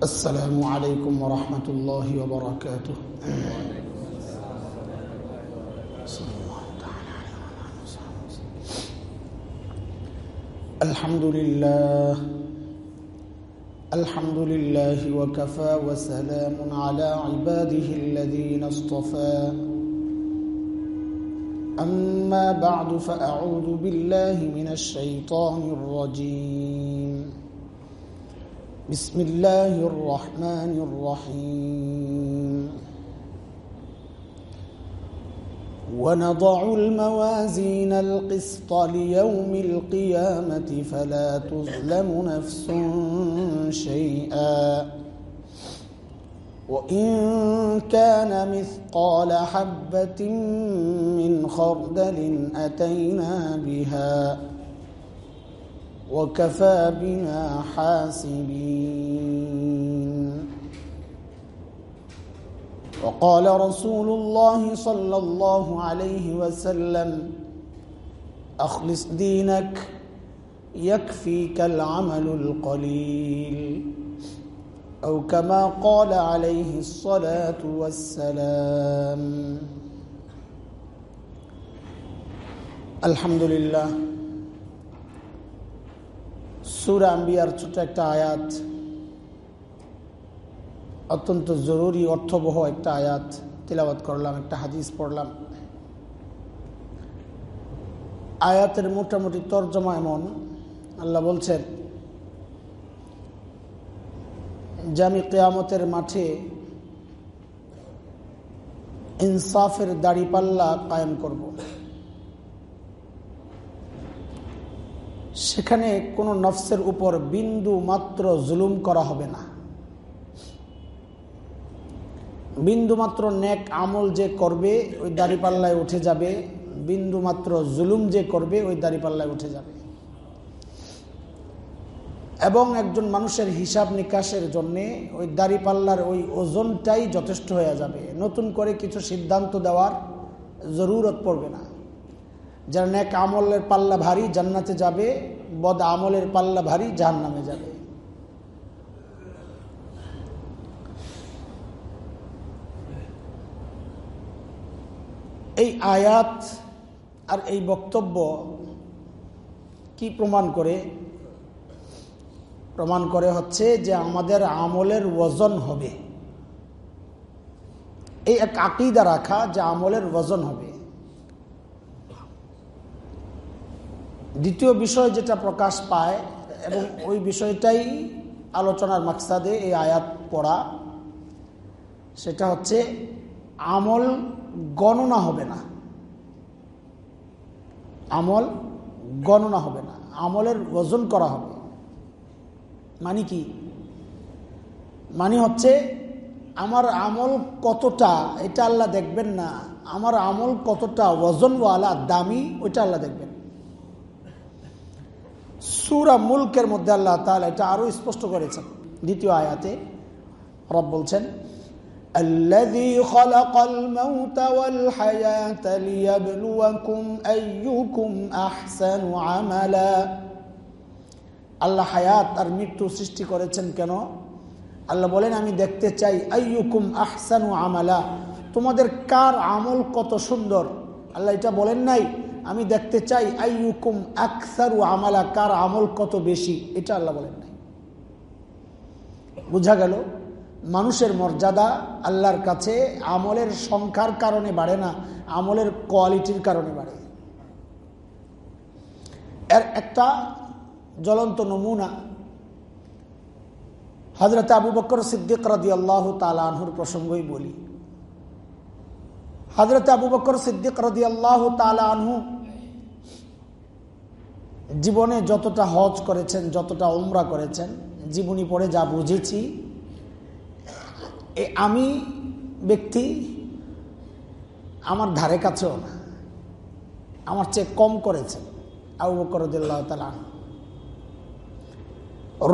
السلام عليكم ورحمة الله وبركاته. الحمد لله الحمد لله وكفى وسلام على عباده الذين اصطفى. أما بعد فأعوذ بالله من الشيطان الرجيم. بسم الله الرحمن الرحيم. ونضع الموازين القسط ليوم القيامة فلا تظلم نفس شيئا. وإن كان مثقال حبة من خردل أتينا بها. وكفى بنا حاسبين. وقال رسول الله صلى الله عليه وسلم أخلص دينك يكفيك العمل القليل. أو كما قال عليه الصلاة والسلام. الحمد لله. সুরা আম্বিয়ার ছোট একটা আয়াত। অত্যন্ত জরুরি, অর্থবহ একটা আয়াত। তিলাবাত করলাম, একটা হাদিস পড়লাম। আয়াতের মোটামুটি তর্জমা এমন। আল্লাহ বলছেন, যে আমি কেয়ামতের মাঠে ইনসাফের দাড়িপাল্লা কায়েম করব। সেখানে কোনো নফসের উপর বিন্দু মাত্র জুলুম করা হবে না। বিন্দু মাত্র নেক আমল যে করবে, ওই দাড়িপাল্লায় উঠে যাবে। বিন্দু মাত্র জুলুম যে করবে, ওই দাড়িপাল্লায় উঠে যাবে। এবং একজন মানুষের হিসাব নিকাশের জন্যে ওই দাড়িপাল্লার ওই ওজনটাই যথেষ্ট হয়ে যাবে। নতুন করে কিছু সিদ্ধান্ত দেওয়ার জরুরত পড়বে না। যার নেক আমলের পাল্লা ভারী জান্নাতে যাবে, বদ আমলের পাল্লা ভারী জাহান নামে যাবে। এই আয়াত আর এই বক্তব্য কি প্রমাণ করে? প্রমাণ করে হচ্ছে যে আমাদের আমলের ওজন হবে। এই এক আকিদা রাখা যে আমলের ওজন হবে। দ্বিতীয় বিষয় যেটা প্রকাশ পায় এবং ওই বিষয়টাই আলোচনার মাকসাদে এই আয়াত পড়া, সেটা হচ্ছে আমল গণনা হবে না। আমল গণনা হবে না। আমলের ওজন করা হবে। মানে কি? মানে হচ্ছে আমার আমল কতটা, এটা আল্লাহ দেখবেন না। আমার আমল কতটা ওজনওয়ালা দামি, ওইটা আল্লাহ দেখবেন সুরা মুলকের মধ্যে আল্লাহ তাহলে এটা আরো স্পষ্ট করেছেন দ্বিতীয় আয়াতে রব বলছেন الذي خلق الموت والحياة ليبلوكم أيكم أحسن عملا আল্লাহ হায়াত আর মৃত্যু সৃষ্টি করেছেন কেন আল্লাহ বলেন আমি দেখতে চাই আইয়ুকুম আহসানু আমালা তোমাদের কার আমল কত সুন্দর আল্লাহ এটা বলেন নাই আমি দেখতে চাই আইয়ুকুম আকসারু আমালা, কার আমল কত বেশি? এটা আল্লাহ বলেন নাই। বুঝা গেল, মানুষের মর্যাদা আল্লাহর কাছে, আমলের সংখ্যার কারণে বাড়ে না, আমলের কোয়ালিটির কারণে বাড়ে। এর একটা জ্বলন্ত নমুনা হজরত আবু বকর সিদ্দিক রাদি আল্লাহ তালাহুর প্রসঙ্গই বলি। হজরত আবু বকর সিদ্দিক রাদি আল্লাহ তালাহু জীবনে যতটা হজ করেছেন, যতটা উমরা করেছেন, জীবনী পড়ে যা বুঝেছি আমি ব্যক্তি আমার ধারে কাছেও না, আমার চেয়ে কম করেছেন আবু বকর তালা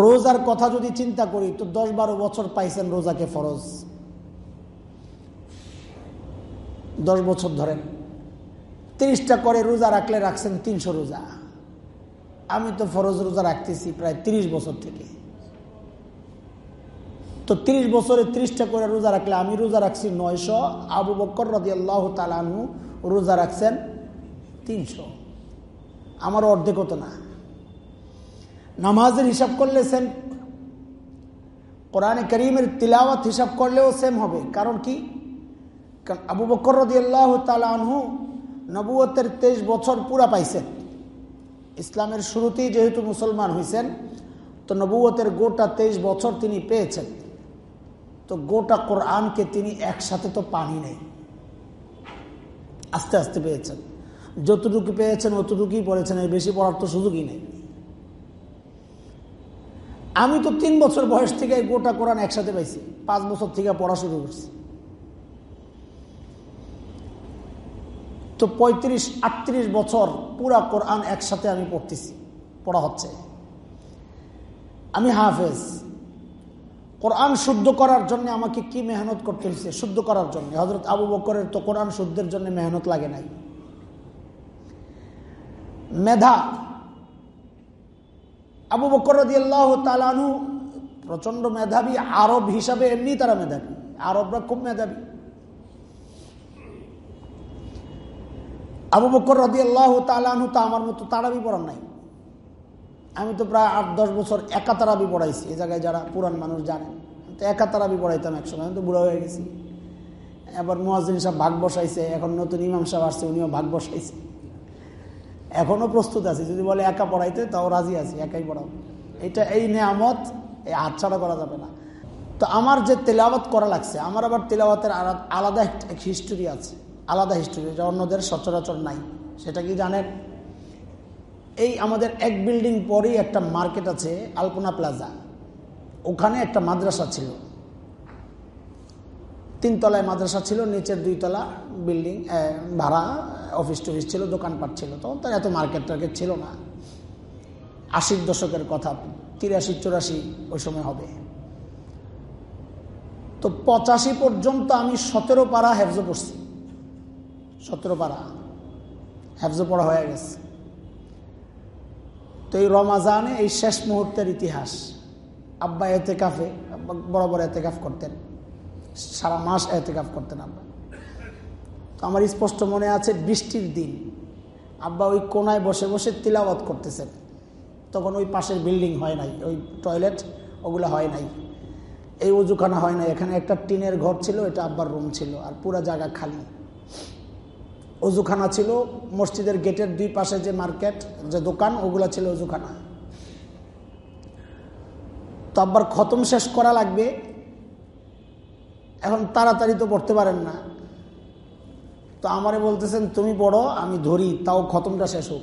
রোজার কথা যদি চিন্তা করি, তো দশ বারো বছর পাইছেন রোজাকে ফরজ। দশ বছর ধরেন। তিরিশটা করে রোজা রাখলে রাখছেন তিনশো রোজা। আমি তো ফরজ রোজা রাখতেছি প্রায় তিরিশ বছর থেকে। তো তিরিশ বছরে ত্রিশটা করে রোজা রাখলে আমি রোজা রাখছি নয়শো, আবু বক্কর রদি আল্লাহ তালানহু রোজা রাখছেন তিনশো। আমার অর্ধেক হতো না। নামাজের হিসাব করলে সেম কোরআনে করিমের তিলাওয়াত হিসাব করলেও সেম হবে। কারণ কি? কারণ আবু বকর রদি আল্লাহ তালানহু নবুয়তের তেইশ বছর পুরা পাইছেন। ইসলামের শুরুতেই যেহেতু মুসলমান হয়েছেন তো নবুয়তের গোটা তেইশ বছর তিনি পেয়েছেন। তো গোটা কোরআনকে তিনি একসাথে তো পানি নেই। আস্তে আস্তে পেয়েছেন। যতটুকু পেয়েছেন অতটুকুই পড়েছেন এই বেশি পড়ার তো সুযোগই নেই। আমি তো তিন বছর বয়স থেকে গোটা কোরআন একসাথে পাইছি, পাঁচ বছর থেকে পড়া শুরু করছি। তো পঁয়ত্রিশ, আটত্রিশ বছর পুরা কোরআন একসাথে আমি পড়তেছি, পড়া হচ্ছে। আমি হাফেজ। কোরআন শুদ্ধ করার জন্য আমাকে কি মেহনত করতে হয়েছে শুদ্ধ করার জন্য। হজরত আবু বকরের তো কোরআন শুদ্ধের জন্য মেহনত লাগে নাই। মেধা। আবু বকর আল্লাহ তালানু প্রচণ্ড মেধাবী, আরব হিসাবে এমনি তারা মেধাবী। আরবরা খুব মেধাবী। আবু বকর রদি আল্লাহ তালানু তো আমার মতো তারাবি পড়ার নাই। আমি তো প্রায় আট, দশ বছর একা তারাবি পড়াইছি, এ জায়গায় যারা পুরান মানুষ জানেন। তো একা তারাবি পড়াইতাম একসময়, আমি তো বুড়া হয়ে গেছি। এবার মোয়াজিন সাহেব ভাগ বসাইছে, এখন নতুন ইমাম সাহেব আসছে, উনিও ভাগ বসাইছে। এখনও প্রস্তুত আছি, যদি বলে একা পড়াইতে, তাও রাজি আছি, একাই পড়াবো। এটা এই নেয়ামত, এই হাতছাড়া করা যাবে না। তো আমার যে তেলাওয়াত করা লাগছে, আমার আবার তেলাওয়াতের আলাদা একটা হিস্টোরি আছে। আলাদা হিস্টোরি যা অন্যদের সচরাচর নাই। সেটা কি জানেন? এই আমাদের এক বিল্ডিং পরেই একটা মার্কেট আছে, আলপনা প্লাজা ওখানে একটা মাদ্রাসা ছিল। তিনতলায় মাদ্রাসা ছিল, নিচের দুইতলা বিল্ডিং ভাড়া অফিস টফিস ছিল, দোকানপাট ছিল। তখন তার এত মার্কেট টার্কেট ছিল না। আশির দশকের কথা, তিরাশি, চুরাশি ওই সময় হবে। তো পঁচাশি পর্যন্ত আমি সতেরো পাড়া হেফজো পড়ছি। সতেরো পাড়া হেফজো পড়া হয়ে গেছে। তো এই রমাজানে এই শেষ মুহূর্তের ইতিহাস। আব্বা এতে কাফে বড় বড় এতে কাফ করতেন। সারা মাস এতেকাফ করতেন আব্বা। তো আমার স্পষ্ট মনে আছে বৃষ্টির দিন। আব্বা ওই কোনায় বসে বসে তিলাবত করতেছেন। তখন ওই পাশের বিল্ডিং হয় নাই, ওই টয়লেট, ওগুলো হয় নাই। এই উজুখানা হয় নাই। এখানে একটা টিনের ঘর ছিল, এটা আব্বার রুম ছিল, আর পুরা জায়গা খালি। অজুখানা ছিল, মসজিদের গেটের দুই পাশে যে মার্কেট, যে দোকান, ওগুলো ছিল অজুখানা। তো আব্বার খতম শেষ করা লাগবে। এখন তাড়াতাড়ি তো পড়তে পারেন না। তো আমারে বলতেছেন, তুমি পড়ো, আমি ধরি, তাও খতমটা শেষ হোক।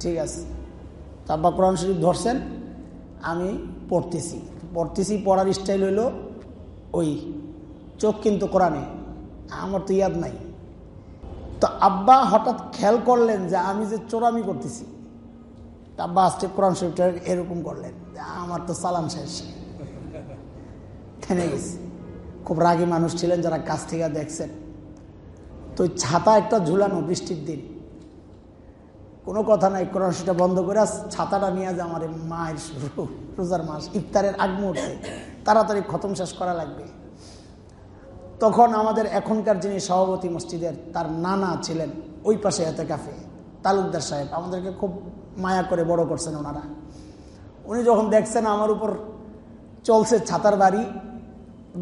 ঠিক আছে। তারপর কোরআন শরীফ ধরছেন, আমি পড়তেছি। পড়তেছি, পড়ার স্টাইল হইল ওই, চোখ কিন্তু কোরআনে, আমার তো ইয়াদ নাই। তো আব্বা হঠাৎ খেয়াল করলেন যে আমি যে চোরামি করতেছি। আব্বা আজকে কোরআন শরীফটা এরকম করলেন আমার তো সালাম শেষ। থেমে গেছে। খুব রাগী মানুষ ছিলেন যারা কাছ থেকে দেখছেন। তো ছাতা একটা ঝুলানো বৃষ্টির দিন। কোনো কথা নাই, কোরআন সেটা বন্ধ করে ছাতাটা নিয়ে যে আমার মায়ের রোজার মাস, ইফতারের আগ মুহূর্তে। তাড়াতাড়ি খতম শেষ করা লাগবে। তখন আমাদের এখনকার যিনি সভাপতি মসজিদের, তার নানা ছিলেন ওই পাশে এতে কাফে তালুকদার সাহেব। আমাদেরকে খুব মায়া করে বড় করছেন ওনারা। উনি যখন দেখছেন আমার উপর চলছে ছাতার বাড়ি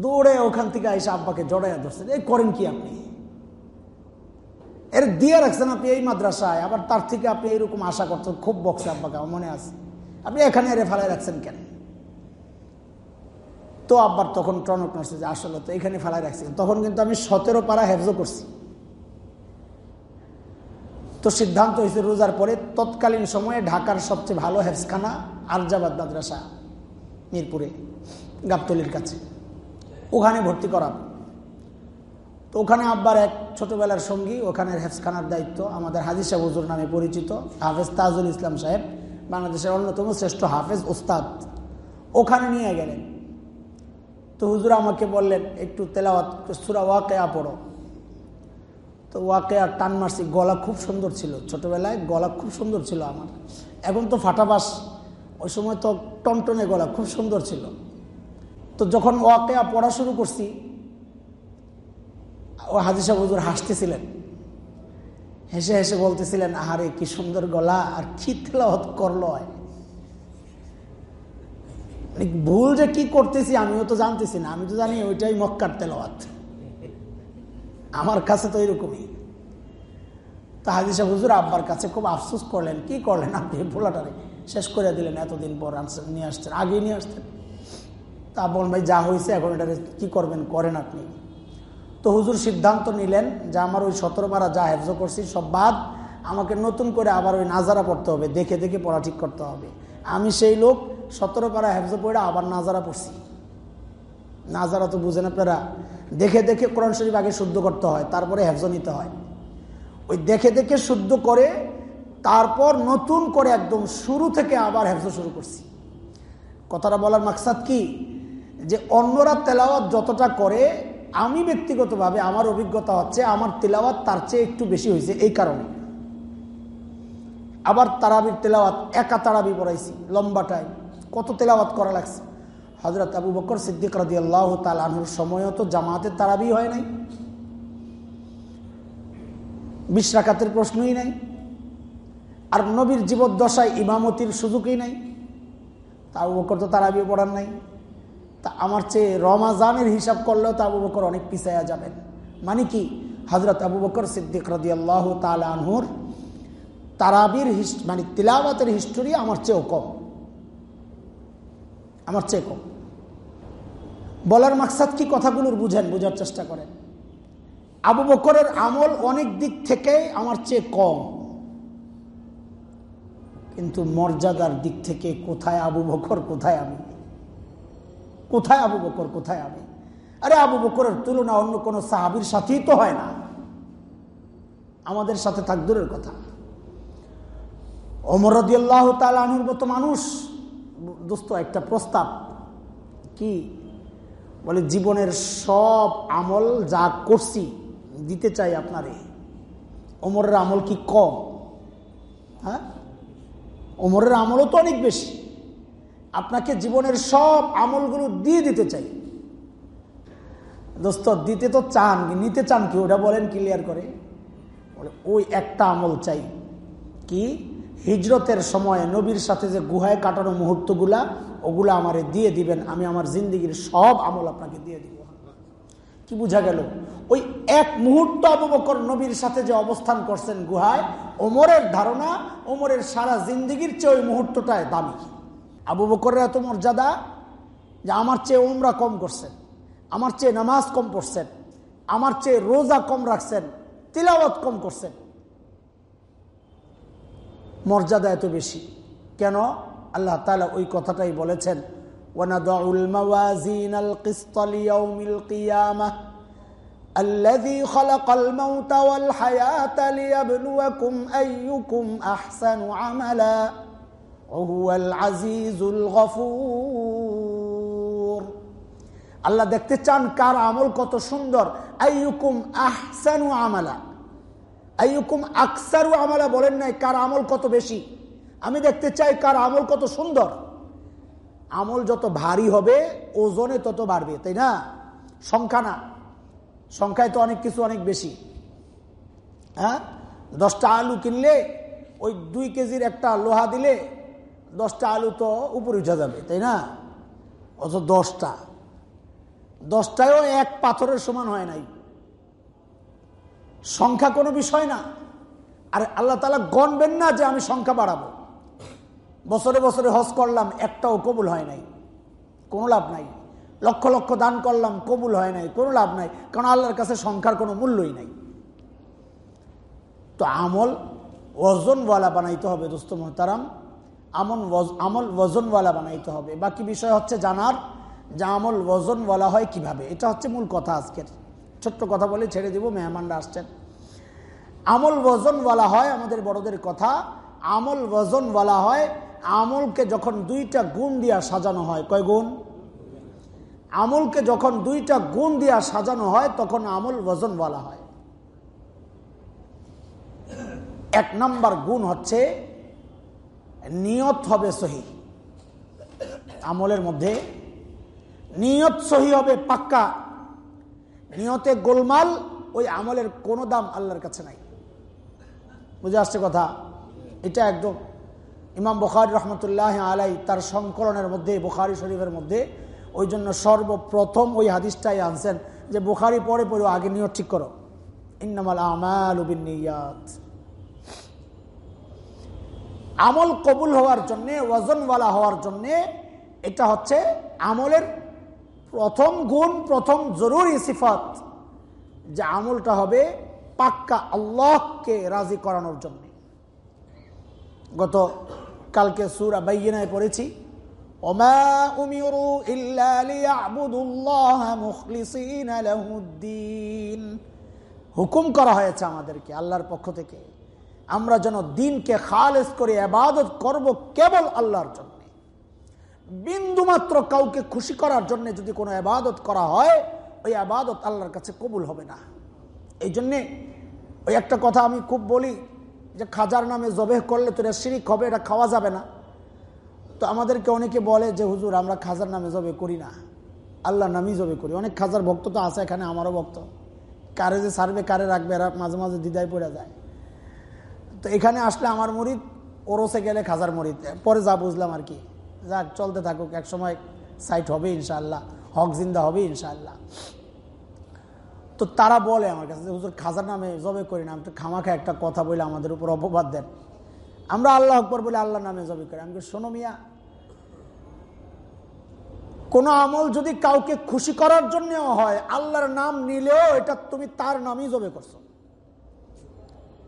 দৌড়ে ওখান থেকে এসে আব্বাকে জড়াইয়া ধরছেন, এই করেন কি আপনি? এর দিয়ে রাখছেন আপনি এই মাদ্রাসায়, আবার তার থেকে আপনি এইরকম আশা করছেন, খুব বক্সে আব্বাকে মনে আছে। আপনি এখানে এরে ফেলাই রাখছেন কেন? তো আব্বার তখন টনক নড়ছে যে আসলে তো এখানে ফেলাই রাখছি। তখন কিন্তু আমি সতেরো পাড়া হেফজো করছি। তো সিদ্ধান্ত হয়েছে রোজার পরে তৎকালীন সময়ে ঢাকার সবচেয়ে ভালো হেফসখানা আরজাবাদ মাদ্রাসা, মিরপুরে, গাবতলির কাছে। ওখানে ভর্তি করা তো ওখানে আব্বার এক ছোটবেলার সঙ্গী, ওখানের হেফসখানার দায়িত্ব আমাদের হাজির সাহেব হুজুর নামে পরিচিত, হাফেজ তাজুল ইসলাম সাহেব, বাংলাদেশের অন্যতম শ্রেষ্ঠ হাফেজ ওস্তাদ। ওখানে নিয়ে গেলেন। তো হুজুর আমাকে বললেন, একটু তেলাওয়াত সুরা ওয়াকেয়া পড়ো। তো ওয়াকেয়া টান মারছি, গলা খুব সুন্দর ছিল ছোটবেলায়, গলা খুব সুন্দর ছিল আমার। এখন তো ফাটাবাস ওই সময় তো টনটনে গলা খুব সুন্দর ছিল। তো যখন ওয়াকে পড়া শুরু করছি, ও হাজি সাহেব হুজুর হাসতেছিলেন। হেসে হেসে বলতেছিলেন, আহারে, কি সুন্দর গলা, আর কি তেলাওয়াত করল মানে ভুল যে কি করতেছি আমিও তো জানতেছি না, আমি তো জানি ওইটাই মক্কার তেলাওয়াত। আমার কাছে তো এরকমই। তা হাজি সাহেব হুজুর আব্বার কাছে খুব আফসোস করলেন, কি করলেন আপনি ভোলাটারে? শেষ করে দিলেন, এতদিন পর আনসার নিয়ে আসছেন আগে নিয়ে আসতেন। তা বল ভাই, যা হয়েছে, এখন এটা কি করবেন, করেন আপনি। তো হুজুর সিদ্ধান্ত নিলেন যে আমার ওই সতেরো মারা যা হেফজ করছি, সব বাদ, আমাকে নতুন করে আবার ওই নাজারা পড়তে হবে, দেখে দেখে পড়া ঠিক করতে হবে। আমি সেই লোক সতেরো পারা হেফজ পড়ে আবার নাজারা পড়ছি। নাজারা তো বুঝেন আপনারা, দেখে দেখে কোরআন শরীফ আগে শুদ্ধ করতে হয়, তারপরে হেফজ নিতে হয়। ওই দেখে দেখে শুদ্ধ করে, তারপর নতুন করে একদম শুরু থেকে আবার হেফজ শুরু করছি। কথাটা বলার মাকসাদ কি? যে অন্যরা তেলাওয়াত যতটা করে, আমি ব্যক্তিগতভাবে আমার অভিজ্ঞতা হচ্ছে আমার তেলাওয়াত তার চেয়ে একটু বেশি হয়েছে এই কারণে। আবার তারাবির তেলাওয়াত, একা তারাবি পড়াইছি লম্বা টাইম কত তেলাওয়াত করা লাগছে? হজরত আবু বকর সিদ্দিক রাজি আল্লাহ তালাহুর সময়ও তো জামাতের তারাবি হয় নাই। বিশ রাকাতের প্রশ্নই নাই। আর নবীর জীবদ্দশায় ইমামতির সুযোগই নাই। তা আবু বকর তো তারাবিও পড়ার নাই। তা আমার চেয়ে রমাজানের হিসাব করলেও তো আবু বকর অনেক পিছাইয়া যাবেন। মানে কি? হজরত আবু বকর সিদ্দিক রাজি আল্লাহ তালহুর তারাবির হিস মানে তিলাবাতের হিস্টোরি আমার চেয়েও কম। আমার চেয়ে কম। বলার মাকসাদ কি কথাগুলোর বুঝেন, বোঝার চেষ্টা করেন। আবু বকরের আমল অনেক দিক থেকে আমার চেয়ে কম। কিন্তু মর্যাদার দিক থেকে কোথায় আবু বকর, কোথায় আমি? কোথায় আবু বকর, কোথায় আমি? আরে আবু বকরের তুলনা অন্য কোনো সাহাবির সাথেই তো হয় না। আমাদের সাথে থাক, দূরের কথা। অমর রদিয়াল্লাহ তালুর মতো মানুষ দোস্ত একটা প্রস্তাব। কি? বলে, জীবনের সব আমল যা করছি, দিতে চাই আপনারে। ওমরের আমল কি কম? হ্যাঁ? ওমরের আমলও তো অনেক বেশি। আপনাকে জীবনের সব আমলগুলো দিয়ে দিতে চাই। দোস্ত, দিতে তো চান, নিতে চান কি ওটা বলেন, ক্লিয়ার করে। ওই একটা আমল চাই। কি? হিজরতের সময় নবীর সাথে যে গুহায় কাটানো মুহূর্তগুলা, ওগুলা আমারে দিয়ে দিবেন, আমি আমার জিন্দিগির সব আমল আপনাকে দিয়ে দিব। কি বুঝা গেল? ওই এক মুহূর্ত আবু বকর নবীর সাথে যে অবস্থান করছেন গুহায়, ওমরের ধারণা, ওমরের সারা জিন্দিগির চেয়ে ওই মুহূর্তটায় দামি। আবু বকরের এত মর্যাদা যে আমার চেয়ে ওমরা কম করছেন, আমার চেয়ে নামাজ কম পড়ছেন, আমার চেয়ে রোজা কম রাখছেন, তিলাওয়াত কম করছেন। মর্যাদা এত বেশি কেন আল্লাহ তালা ওই কথাটাই বলেছেন الذي خلق الموت والحياة ليبلوكم أيكم أحسن عملا وهو العزيز الغفور আল্লাহ দেখতে চান কার আমল কত সুন্দর আইয়ুকুম আহসানু আমালা আইয়ুকুম আকসারু আমলা বলেন নাই, কার আমল কত বেশি? আমি দেখতে চাই কার আমল কত সুন্দর। আমল যত ভারী হবে, ওজনে তত বাড়বে, তাই না? সংখ্যা না। সংখ্যায় তো অনেক কিছু অনেক বেশি। হ্যাঁ? দশটা আলু কিনলে ওই দুই কেজির একটা লোহা দিলে দশটা আলু তো উপরে উঠে যাবে, তাই না? অত দশটা। দশটায়ও এক পাথরের সমান হয় নাই। সংখ্যা কোনো বিষয় না। আর আল্লাহ তালা গণবেন না যে আমি সংখ্যা বাড়াবো। বছরে বছরে হজ করলাম, একটাও কবুল হয় নাই। কোনো লাভ নাই। লক্ষ লক্ষ দান করলাম, কবুল হয় নাই। কোনো লাভ নাই। কারণ আল্লাহর কাছে সংখ্যার কোনো মূল্যই নাই। তো আমল ওজনওয়ালা বানাইতে হবে দোস্ত মোহতারাম। আমল আমল ওজনওয়ালা বানাইতে হবে। বাকি বিষয় হচ্ছে জানার যে আমল ওজনওয়ালা হয় কীভাবে। এটা হচ্ছে মূল কথা আজকের। ছোট্ট কথা বলে ছেড়ে দিব, মেহমানরা আসছেন। আমল ওজন বলা হয় আমাদের বড়দের কথা। আমল ওজন বলা হয় আমলকে যখন দুইটা গুণ দিয়া সাজানো হয়, কয় গুণ? আমলকে যখন দুইটা গুণ দিয়া সাজানো হয়, তখন আমল ওজন বলা হয়। এক নম্বর গুণ হচ্ছে নিয়ত হবে সহি। আমলের মধ্যে নিয়ত সহি হবে পাক্কা। নিয়তে গোলমাল, ওই আমলের কোনো দাম আল্লাহর কাছে নাই। বুঝে আসছে কথা? এটা একদম ইমাম বুখারি রহমতুল্লাহ আলাই তার সংকলনের মধ্যে, বুখারি শরীফের মধ্যে, ওই জন্য সর্বপ্রথম ওই হাদিসটাই আনছেন যে বুখারি পরে পরে আগে নিয়ত ঠিক করো। ইন্নামাল আমাল আমল কবুল হওয়ার জন্যে ওয়াজনওয়ালা হওয়ার জন্যে, এটা হচ্ছে আমলের প্রথম গুণ, প্রথম জরুরি সিফত যে আমলটা হবে পাক্কা আল্লাহকে রাজি করানোর জন্য। গত কালকে সুর আবাইনায় পড়েছি, ওমা উমিরু লাহুদ্দিন। হুকুম করা হয়েছে আমাদেরকে, আল্লাহর পক্ষ থেকে। আমরা যেন দিনকে খালেস করে আবাদত করব কেবল আল্লাহর জন্য। বিন্দুমাত্র কাউকে খুশি করার জন্য যদি কোনো আবাদত করা হয়, ওই আবাদত আল্লাহর কাছে কবুল হবে না। এই জন্যে ওই একটা কথা আমি খুব বলি যে খাজার নামে জবেহ করলে তো এটা শিরিক হবে, এটা খাওয়া যাবে না। তো আমাদেরকে অনেকে বলে যে, হুজুর, আমরা খাজার নামে জবে করি না। আল্লাহ নামই জবে করি। অনেক খাজার ভক্ত তো আছে এখানে, আমারও ভক্ত। কারে যে সারবে কারে রাখবে, এরা মাঝে মাঝে দিদায় পড়ে যায়। তো এখানে আসলে আমার মরিদ ওরসে গেলে খাজার মরিদ, পরে যা বুঝলাম আর কি। যাক, চলতে থাকুক এক সময় সাইট হবে ইনশাল্লাহ হক জিন্দা হবে ইনশাল্লাহ তো তারা বলে আমার কাছে হুজুর, খাজার নামে জবে করি না, আমি খামাখা একটা কথা বলে আমাদের উপর অপবাদ দেন। আমরা আল্লাহ আকবর বলে আল্লাহ নামে জবে করি। আমি শোনো মিয়া, কোন আমল যদি কাউকে খুশি করার জন্য হয়, আল্লাহর নাম নিলেও এটা তুমি তার নামই জবে করছ।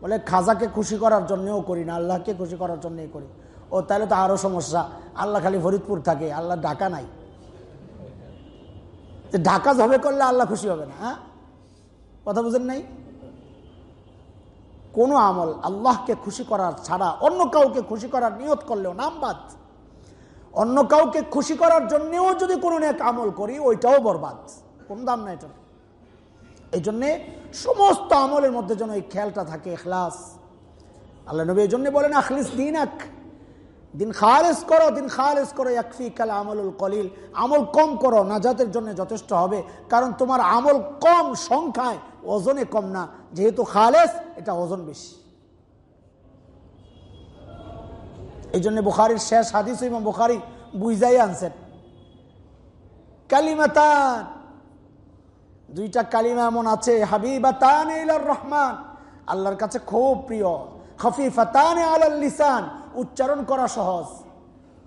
বলে, খাজাকে খুশি করার জন্যও করি না, আল্লাহকে খুশি করার জন্যই করি। ও, তাহলে তো আরও সমস্যা। আল্লাহ খালি ফরিদপুর থাকে, আল্লাহ ঢাকা নাই। ঢাকা জবে করলে আল্লাহ খুশি হবে না হ্যাঁ? কথা বুঝেন নাই? কোন আমল আল্লাহকে খুশি করার ছাড়া অন্য কাউকে খুশি করার নিয়ত করলেও নাম বাদ। অন্য কাউকে খুশি করার জন্যেও যদি কোনো এক আমল করি, ওইটাও বরবাদ। কোন দাম না এটা এই জন্যে সমস্ত আমলের মধ্যে যেন এই খেয়ালটা থাকে, এখলাস। আল্লাহ নবী এই জন্য বলেন, আখলিস দিন এক দিন খালেস করো, দিন খালেস করো একফি কাল আমলুল কলিল। আমল কম করো, নাজাতের জন্য যথেষ্ট হবে। কারণ তোমার আমল কম সংখ্যায়, ওজনে কম না। যেহেতু খালেস, এটা ওজন বেশি। এই জন্য বুখারির শেষ হাদিস এবং বুখারি বুঝাই আনছেন। কালিমাতান। দুইটা কালিমা এমন আছে, হাবিবাতান রহমান। আল্লাহর কাছে খুব প্রিয়। হফিফাতান আলাল লিসান। উচ্চারণ করা সহজ।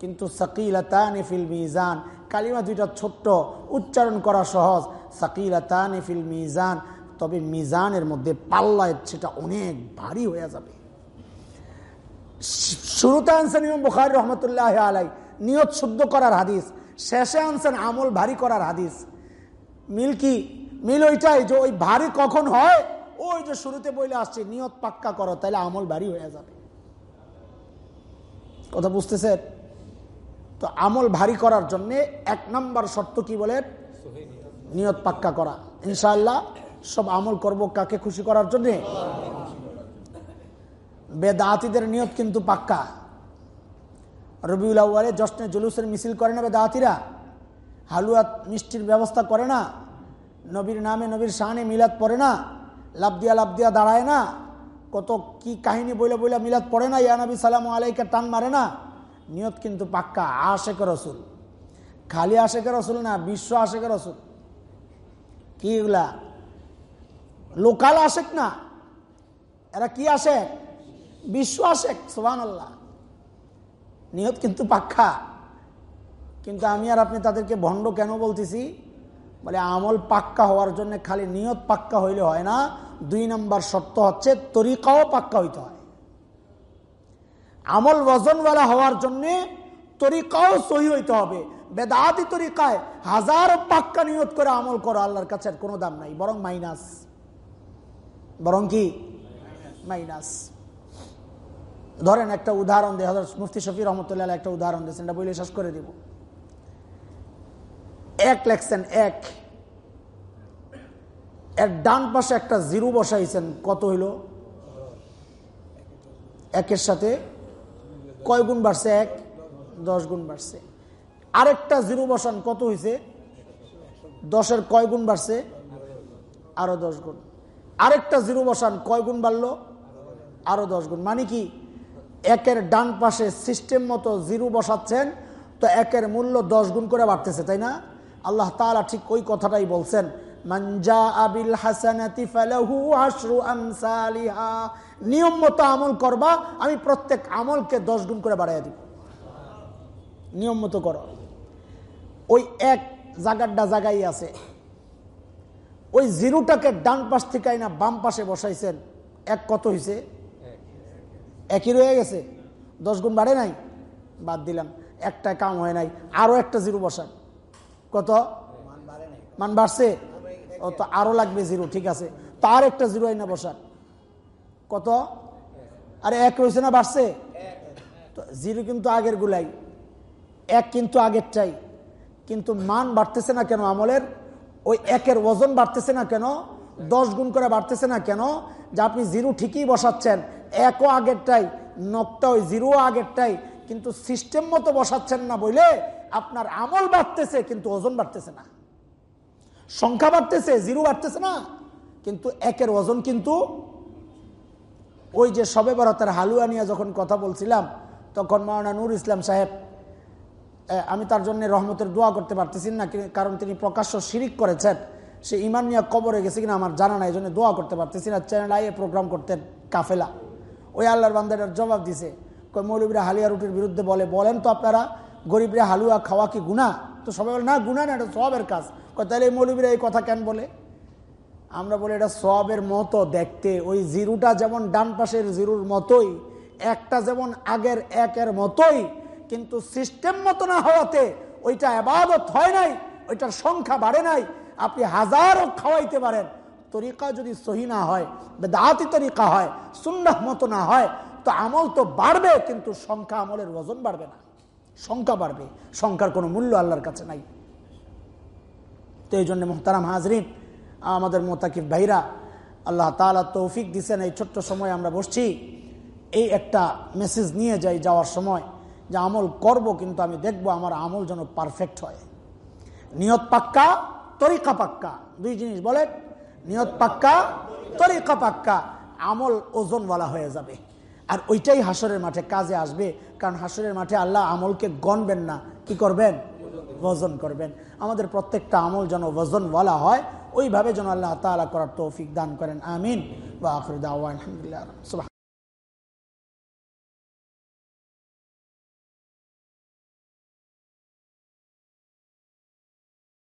কিন্তু মিজান, কালিমা দুইটা ছোট্ট, উচ্চারণ করা সহজ। সাকিলাতানি ফিল মিজান, তবে মিজানের মধ্যে পাল্লায় সেটা অনেক ভারী হয়ে যাবে। শুরুতে আনছেন ইমাম বুখারি রহমতুল্লাহ আলাই নিয়ত শুদ্ধ করার হাদিস। শেষে আনছেন আমল ভারী করার হাদিস। মিল কি? মিল ওইটাই যে ওই ভারী কখন হয়? ওই যে শুরুতে বইলে আসছে, নিয়ত পাক্কা করো তাহলে আমল ভারী হয়ে যাবে। কথা বুঝতেছেন তো আমল ভারী করার জন্য এক নম্বর শর্ত কি বলেন নিয়ত পাক্কা করা। ইনশাল্লাহ সব আমল করব কাকে খুশি করার জন্যে? বেদাতিদের নিয়ত কিন্তু পাক্কা। রবিউল আউ্বালে জশ্নে জুলুসের মিছিল করে না বেদাহাতিরা হালুয়া মিষ্টির ব্যবস্থা করে না? নবীর নামে নবীর শাহানে মিলাদ পড়ে না? লাভ দিয়া লাভ দিয়া দাঁড়ায় না? কত কি কাহিনী বইলে বইলে মিলাদ পড়ে না, ইয়া নবী সালাম আলাইকে টান মারে না? নিয়ত কিন্তু পাক্কা আশেখ রসুল। খালি আশেখ রসুল না, বিশ্ব আশেখ রসুল। কি এগুলা? লোকাল আশেক না? এরা কি আসে বিশ্ব আশেক সোহান আল্লাহ নিয়ত কিন্তু পাক্কা। কিন্তু আমি আর আপনি তাদেরকে ভণ্ড কেন বলতেছি? বলে আমল পাক্কা হওয়ার জন্য খালি নিয়ত পাক্কা হইলে হয় না। দুই নম্বর শর্ত হচ্ছে তরিকাও পাক্কা হইতে হয়। আমল ওজনওয়ালা হওয়ার জন্য তরিকাও সহি হইতে হবে। বেদাতি তরিকায় হাজার পাক্কা নিয়ত করে আমল করো, আল্লাহর কাছে আর কোনো দাম নাই, বরং মাইনাস। বরং কি? মাইনাস। ধরেন একটা উদাহরণ দিয়ে হজরত মুফতি শফি রহমতুল্লাহ একটা উদাহরণ দিয়েছেন, এটা বলে শেষ করে দিব। এক লেখছেন, এক। এর ডান পাশে একটা জিরো বসাইছেন, কত হইল? একের সাথে কয় গুণ বাড়ছে? এক, দশ গুণ বাড়ছে। আরেকটা জিরো বসান, কত হয়েছে দশের কয় গুণ বাড়ছে? আরও দশ গুণ। আরেকটা জিরো বসান, কয় গুণ বাড়লো? আরও দশ গুণ। মানে কি? একের ডান পাশে সিস্টেম মতো জিরো বসাচ্ছেন, তো একের মূল্য দশ গুণ করে বাড়তেছে, তাই না? আল্লাহ তালা ঠিক ওই কথাটাই বলছেন। নিয়ম মতো আমল করবা, আমি প্রত্যেক আমলকে দশ গুণ করে বাড়াইয়া দিব। নিয়ম মতো করো। ওই এক জায়গাটা জায়গায় আছে। ওই জিরোটাকে ডান পাশ থেকে না বাম পাশে বসাইছেন, এক কত হয়েছে একই রয়ে গেছে। দশ গুণ বাড়ে নাই? বাদ দিলাম। একটা কাম হয় নাই। আরও একটা জিরো বসান। কত? মান বাড়ছে? ও তো আরও লাগবে জিরো, ঠিক আছে। তো আর একটা জিরো আইনা বসান কত? আরে এক রয়েছে না, বাড়ছে? জিরো কিন্তু আগের গুলাই। এক কিন্তু আগের চাই কিন্তু মান বাড়তেছে না কেন আমলের? ওই একের ওজন বাড়তেছে না কেন? দশ গুণ করে বাড়তেছে না কেন? যে আপনি জিরো ঠিকই বসাচ্ছেন, একও আগেরটাই, নকটা ওই জিরো আগেরটাই, কিন্তু সিস্টেম মতো বসাচ্ছেন না বলে আপনার আমল বাড়তেছে, কিন্তু ওজন বাড়তেছে না। সংখ্যা বাড়তেছে জিরো বাড়তেছে না। কিন্তু একের ওজন কিন্তু ওই যে সবে বরাতের হালুয়া নিয়ে যখন কথা বলছিলাম, তখন মাওলানা নুর ইসলাম সাহেব আমি তার জন্য রহমতের দোয়া করতে পারতেছি না কারণ তিনি প্রকাশ্য শিরিক করেছেন। সে ইমান নিয়ে কবরে গেছে কিনা আমার জানা নাই এই জন্য দোয়া করতে পারতেছি না। চ্যানেল আইয়ে প্রোগ্রাম করতেন কাফেলা। ওই আল্লাহর বান্দাটার জবাব দিছে। কই মৌলবীরা হালিয়া রুটির বিরুদ্ধে বলে, বলেন তো আপনারা, গরিবরা হালুয়া খাওয়া কি গুণা তো সবাই বলে, না গুণা না, এটা সবের কাজ। তাহলে এই মৌলবীরা এই কথা কেন বলে? আমরা বলি, এটা সবের মতো দেখতে। ওই জিরুটা যেমন ডান পাশের জিরুর মতোই, একটা যেমন আগের একের মতোই, কিন্তু সিস্টেম মতো না হওয়াতে ওইটা আবাদত হয় নাই, ওইটার সংখ্যা বাড়ে নাই। আপনি হাজারও খাওয়াইতে পারেন। তরিকা যদি সহি না হয়, বেদাতি তরিকা হয়, সুন্নাহ মতো না হয়, তো আমল তো বাড়বে, কিন্তু সংখ্যা আমলের ওজন বাড়বে না। সংখ্যা বাড়বে। সংখ্যার কোনো মূল্য আল্লাহর কাছে নাই। তো এই জন্য মোহতারাম হাজরিন, আমাদের মোতাকিব ভাইরা, আল্লাহ তালা তৌফিক দিছেন এই ছোট্ট সময় আমরা বসছি। এই একটা মেসেজ নিয়ে যাই যাওয়ার সময় যে আমল করব কিন্তু আমি দেখব আমার আমল যেন পারফেক্ট হয়। নিয়ত পাক্কা, তরিকা পাক্কা। দুই জিনিস বলেন, নিয়ত পাক্কা, তরিকা পাক্কা। আমল ওজনওয়ালা হয়ে যাবে। আর ওইটাই হাসরের মাঠে কাজে আসবে, কারণ হাসরের মাঠে আল্লাহ আমলকে গণবেন না। কি করবেন? ওজন করবেন। আমাদের প্রত্যেকটা আমল যেন ওজন বলা হয়, ওইভাবে যেন আল্লাহ তালা করার তৌফিক দান করেন। আমিন। বা আখরুদ্দাওয়া আলহামদুলিল্লাহ